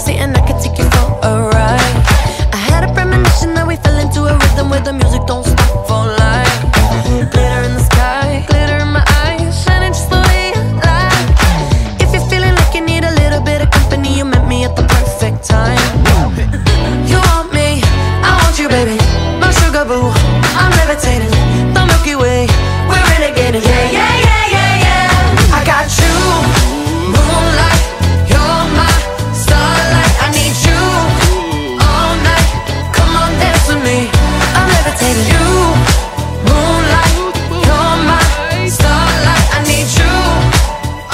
Satan, I could take you I'm levitating. You, moonlight You're my starlight. I need you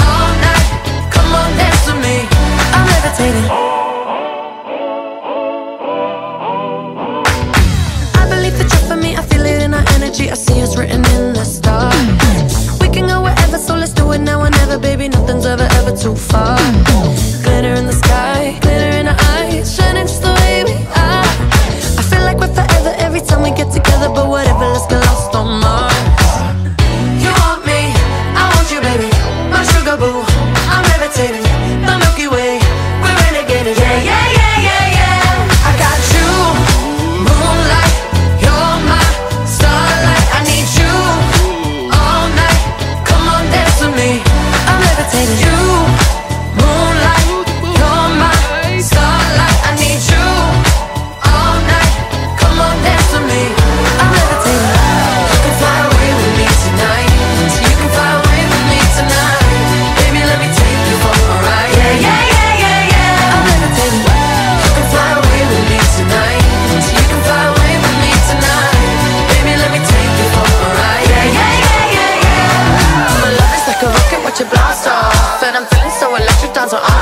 all night. Come on, dance with me. I'm levitating. I believe me. I feel it in our energy. I see us written in the stars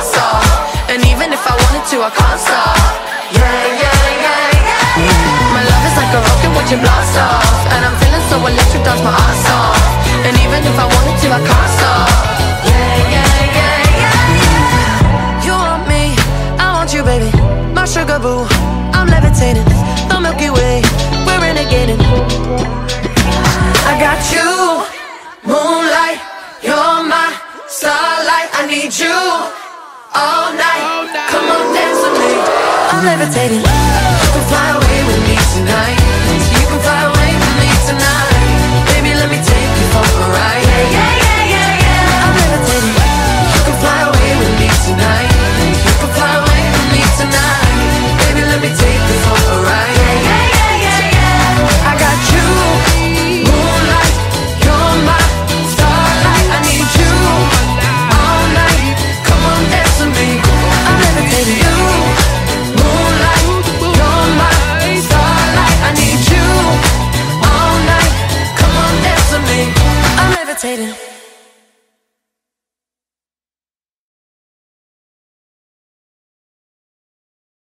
stop And even if I wanted to, I can't stop Yeah, yeah, yeah, yeah. My love is like a rocket watching blast off. And I'm feeling so electric, that's my ass off And even if I wanted to, I can't stop Yeah, yeah, yeah, yeah. You want me, I want you, baby. My sugar boo, I'm levitating. The Milky Way, we're renegading. I got you, moonlight, you're my starlight. I need you all night. All night. Come on, dance with me. I'm levitating. Whoa. Fly away with me tonight. waiting.